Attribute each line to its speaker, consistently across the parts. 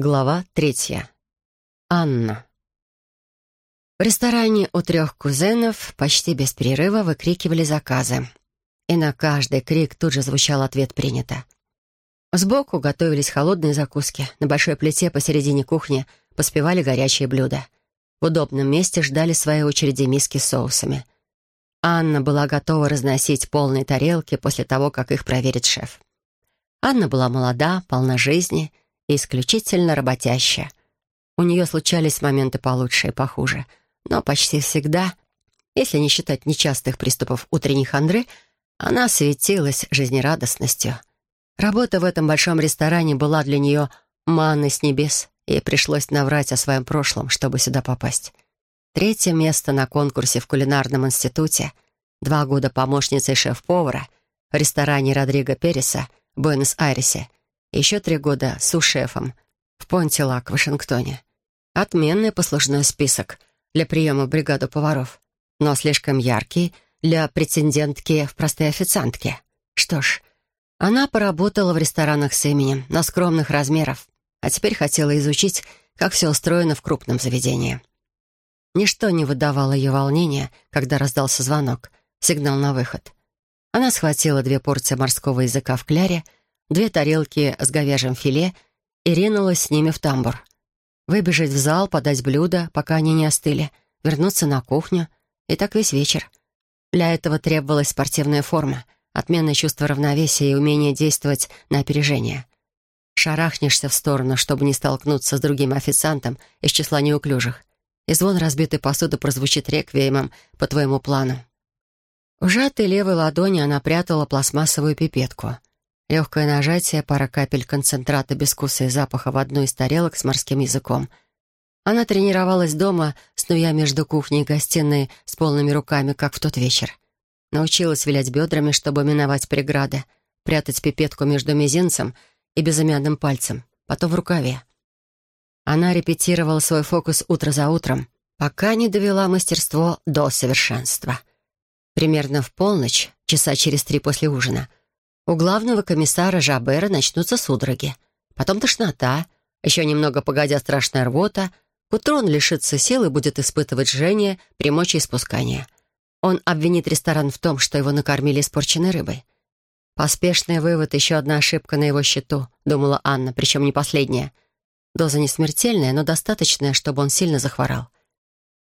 Speaker 1: Глава третья. Анна. В ресторане у трех кузенов почти без перерыва выкрикивали заказы. И на каждый крик тут же звучал ответ «принято». Сбоку готовились холодные закуски. На большой плите посередине кухни поспевали горячие блюда. В удобном месте ждали своей очереди миски с соусами. Анна была готова разносить полные тарелки после того, как их проверит шеф. Анна была молода, полна жизни — исключительно работящая. У нее случались моменты получше и похуже, но почти всегда, если не считать нечастых приступов утренней хандры, она светилась жизнерадостностью. Работа в этом большом ресторане была для нее манной с небес, и пришлось наврать о своем прошлом, чтобы сюда попасть. Третье место на конкурсе в кулинарном институте, два года помощницей шеф-повара в ресторане Родриго Переса в Буэнос-Айресе еще три года су-шефом в Понтилак, Вашингтоне. Отменный послужной список для приема в бригаду поваров, но слишком яркий для претендентки в простой официантке. Что ж, она поработала в ресторанах с именем, на скромных размеров, а теперь хотела изучить, как все устроено в крупном заведении. Ничто не выдавало ее волнения, когда раздался звонок, сигнал на выход. Она схватила две порции морского языка в кляре — две тарелки с говяжьим филе и ринулась с ними в тамбур. Выбежать в зал, подать блюда, пока они не остыли, вернуться на кухню. И так весь вечер. Для этого требовалась спортивная форма, отменное чувство равновесия и умение действовать на опережение. Шарахнешься в сторону, чтобы не столкнуться с другим официантом из числа неуклюжих, и звон разбитой посуды прозвучит реквиемом по твоему плану. В сжатой левой ладони она прятала пластмассовую пипетку — Легкое нажатие, пара капель концентрата без вкуса и запаха в одну из тарелок с морским языком. Она тренировалась дома, снуя между кухней и гостиной с полными руками, как в тот вечер. Научилась вилять бедрами, чтобы миновать преграды, прятать пипетку между мизинцем и безымянным пальцем, потом в рукаве. Она репетировала свой фокус утро за утром, пока не довела мастерство до совершенства. Примерно в полночь, часа через три после ужина — у главного комиссара Жабера начнутся судороги, потом тошнота, еще немного погодя страшная рвота, к утру он лишится сил и будет испытывать жжение при мочеиспускании. Он обвинит ресторан в том, что его накормили испорченной рыбой. «Поспешный вывод, еще одна ошибка на его счету», — думала Анна, причем не последняя. Доза не смертельная, но достаточная, чтобы он сильно захворал.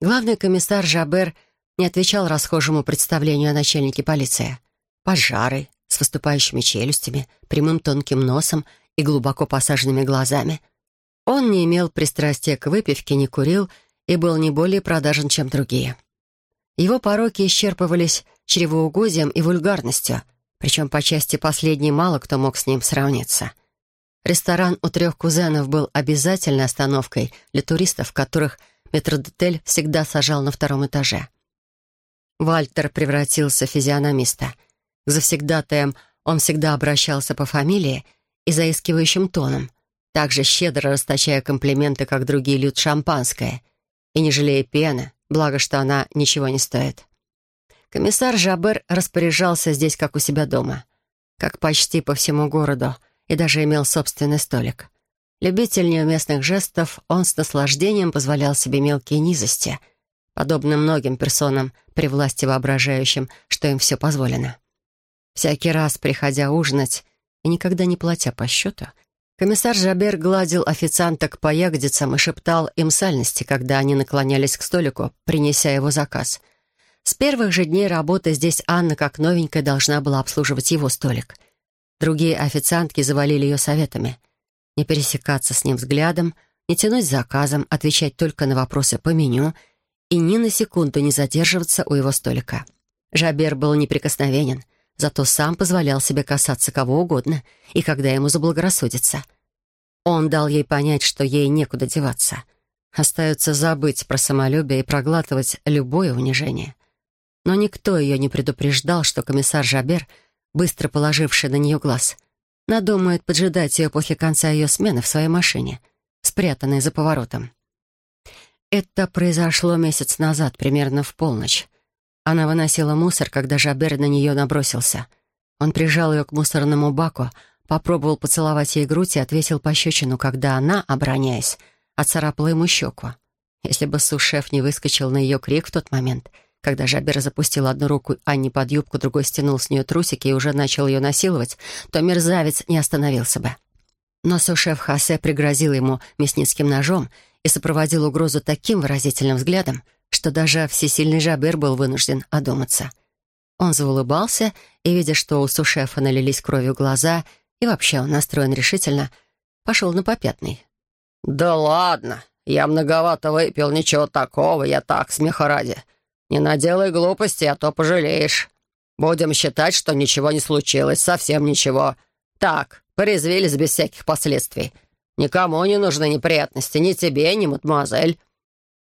Speaker 1: Главный комиссар Жабер не отвечал расхожему представлению о начальнике полиции. Пожары, выступающими челюстями, прямым тонким носом и глубоко посаженными глазами. Он не имел пристрастия к выпивке, не курил и был не более продажен, чем другие. Его пороки исчерпывались чревоугодием и вульгарностью, причем по части последней мало кто мог с ним сравниться. Ресторан у трех кузенов был обязательной остановкой для туристов, которых метродотель всегда сажал на втором этаже. Вальтер превратился в физиономиста — к завсегдатаям он всегда обращался по фамилии и заискивающим тоном, также щедро расточая комплименты, как другие льют шампанское, и не жалея пены, благо, что она ничего не стоит. Комиссар Жабер распоряжался здесь, как у себя дома, как почти по всему городу, и даже имел собственный столик. Любитель неуместных жестов, он с наслаждением позволял себе мелкие низости, подобно многим персонам при власти воображающим, что им все позволено. Всякий раз, приходя ужинать и никогда не платя по счету, комиссар Жабер гладил официанток по ягодицам и шептал им сальности, когда они наклонялись к столику, принеся его заказ. С первых же дней работы здесь Анна, как новенькая, должна была обслуживать его столик. Другие официантки завалили ее советами. Не пересекаться с ним взглядом, не тянуть заказом, отвечать только на вопросы по меню и ни на секунду не задерживаться у его столика. Жабер был неприкосновенен — зато сам позволял себе касаться кого угодно и когда ему заблагорассудится. Он дал ей понять, что ей некуда деваться. Остается забыть про самолюбие и проглатывать любое унижение. Но никто ее не предупреждал, что комиссар Жабер, быстро положивший на нее глаз, надумает поджидать ее после конца ее смены в своей машине, спрятанной за поворотом. Это произошло месяц назад, примерно в полночь. Она выносила мусор, когда Жабер на нее набросился. Он прижал ее к мусорному баку, попробовал поцеловать ей грудь и ответил пощечину, когда она, обороняясь, отцарапала ему щеку. Если бы сушеф не выскочил на ее крик в тот момент, когда Жабер запустил одну руку Анне под юбку, другой стянул с нее трусики и уже начал ее насиловать, то мерзавец не остановился бы. Но сушеф Хасе пригрозил ему мясницким ножом и сопроводил угрозу таким выразительным взглядом, что даже всесильный Жабер был вынужден одуматься. Он заулыбался, и, видя, что у сушефа налились кровью глаза, и вообще он настроен решительно, пошел на попятный.
Speaker 2: «Да ладно, я многовато выпил, ничего такого, я так, смеха ради. Не наделай глупости, а то пожалеешь. Будем считать, что ничего не случилось, совсем ничего. Так, порезвились без всяких последствий. Никому не нужны неприятности, ни тебе, ни мадемуазель».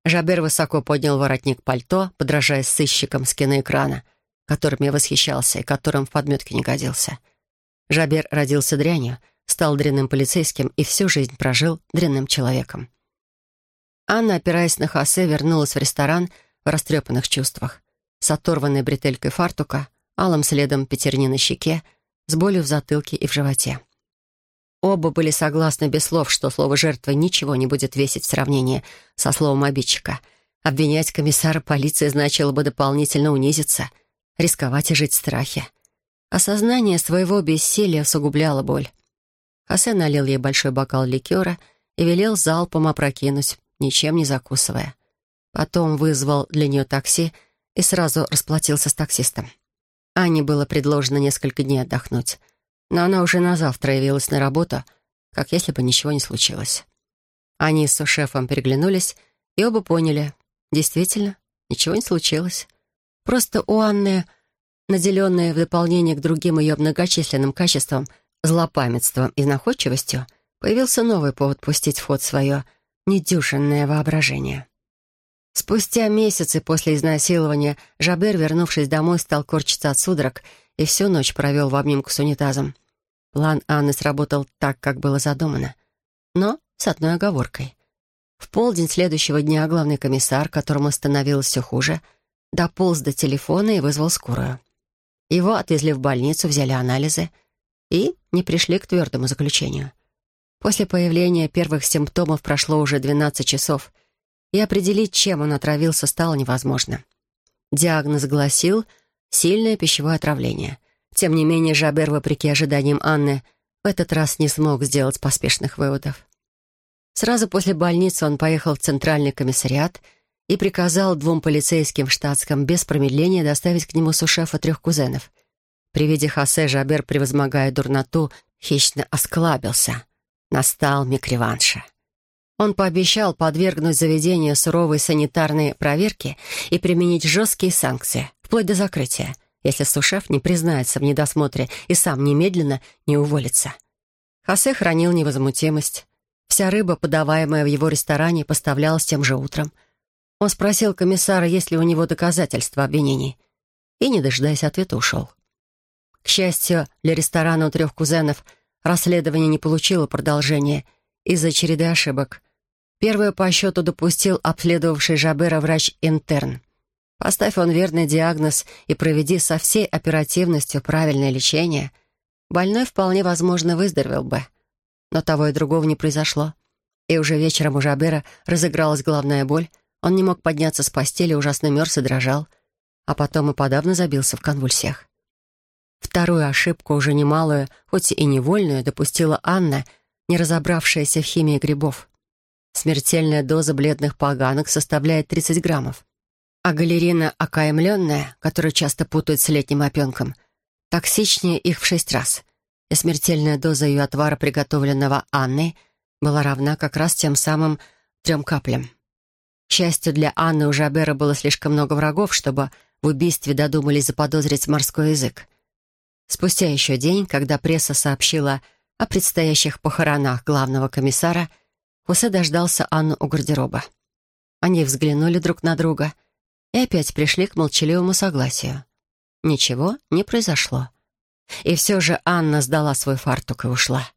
Speaker 1: Жабер высоко поднял воротник пальто, подражая сыщикам с киноэкрана, которым я восхищался и которым в подметке не годился. Жабер родился дрянью, стал дрянным полицейским и всю жизнь прожил дрянным человеком. Анна, опираясь на Хосе, вернулась в ресторан в растрепанных чувствах, с оторванной бретелькой фартука, алым следом пятерни на щеке, с болью в затылке и в животе. Оба были согласны без слов, что слово «жертва» ничего не будет весить в сравнении со словом обидчика. Обвинять комиссара полиции значило бы дополнительно унизиться, рисковать и жить в страхе. Осознание своего бессилия усугубляло боль. Хосе налил ей большой бокал ликера и велел залпом опрокинуть, ничем не закусывая. Потом вызвал для нее такси и сразу расплатился с таксистом. Ане было предложено несколько дней отдохнуть — но она уже на завтра явилась на работу, как если бы ничего не случилось. Они с шефом переглянулись и оба поняли, действительно, ничего не случилось. Просто у Анны, наделенная в дополнение к другим ее многочисленным качествам, злопамятством и находчивостью, появился новый повод пустить в ход свое недюжинное воображение. Спустя месяцы после изнасилования Жабер, вернувшись домой, стал корчиться от судорог и всю ночь провел в обнимку с унитазом. План Анны сработал так, как было задумано. Но с одной оговоркой. В полдень следующего дня главный комиссар, которому становилось все хуже, дополз до телефона и вызвал скорую. Его отвезли в больницу, взяли анализы и не пришли к твердому заключению. После появления первых симптомов прошло уже 12 часов, и определить, чем он отравился, стало невозможно. Диагноз гласил «сильное пищевое отравление», тем не менее, Жабер, вопреки ожиданиям Анны, в этот раз не смог сделать поспешных выводов. Сразу после больницы он поехал в центральный комиссариат и приказал двум полицейским в штатском без промедления доставить к нему сушефа трех кузенов. При виде Хосе Жабер, превозмогая дурноту, хищно осклабился. Настал миг реванша. Он пообещал подвергнуть заведению суровой санитарной проверке и применить жесткие санкции, вплоть до закрытия если сушеф не признается в недосмотре и сам немедленно не уволится. Хосе хранил невозмутимость. Вся рыба, подаваемая в его ресторане, поставлялась тем же утром. Он спросил комиссара, есть ли у него доказательства обвинений, и, не дожидаясь ответа, ушел. К счастью, для ресторана у трех кузенов расследование не получило продолжения из-за череды ошибок. Первую по счету допустил обследовавший Жабера врач-интерн — Поставь он верный диагноз и проведи со всей оперативностью правильное лечение, больной вполне возможно выздоровел бы. Но того и другого не произошло. И уже вечером у Жабера разыгралась головная боль, он не мог подняться с постели, ужасно мерз и дрожал, а потом и подавно забился в конвульсиях. Вторую ошибку, уже немалую, хоть и невольную, допустила Анна, не разобравшаяся в химии грибов. Смертельная доза бледных поганок составляет 30 граммов. А галерина окаемленная, которую часто путают с летним опенком, токсичнее их в шесть раз. И смертельная доза ее отвара, приготовленного Анной, была равна как раз тем самым трем каплям. К счастью для Анны, у Жабера было слишком много врагов, чтобы в убийстве додумались заподозрить морской язык. Спустя еще день, когда пресса сообщила о предстоящих похоронах главного комиссара, Хусе дождался Анну у гардероба. Они взглянули друг на друга — и опять пришли к молчаливому согласию. Ничего не произошло. И все же Анна сдала свой фартук и ушла.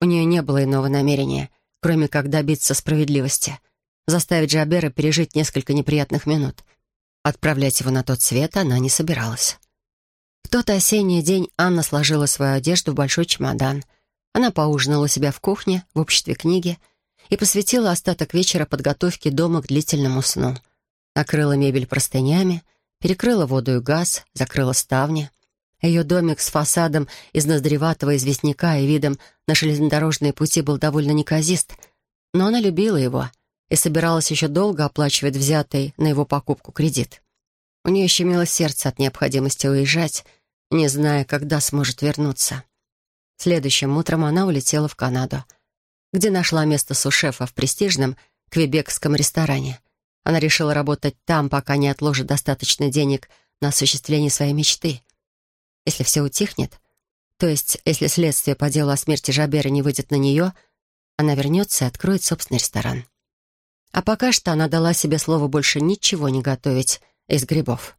Speaker 1: У нее не было иного намерения, кроме как добиться справедливости, заставить Джабера пережить несколько неприятных минут. Отправлять его на тот свет она не собиралась. В тот осенний день Анна сложила свою одежду в большой чемодан Она поужинала у себя в кухне, в обществе книги, и посвятила остаток вечера подготовке дома к длительному сну. Накрыла мебель простынями, перекрыла воду и газ, закрыла ставни. Ее домик с фасадом из ноздреватого известняка и видом на железнодорожные пути был довольно неказист, но она любила его и собиралась еще долго оплачивать взятый на его покупку кредит. У нее щемило сердце от необходимости уезжать, не зная, когда сможет вернуться. Следующим утром она улетела в Канаду, где нашла место сушефа в престижном квебекском ресторане. Она решила работать там, пока не отложит достаточно денег на осуществление своей мечты. Если все утихнет, то есть если следствие по делу о смерти Жабера не выйдет на нее, она вернется и откроет собственный ресторан. А пока что она дала себе слово больше ничего не готовить из грибов.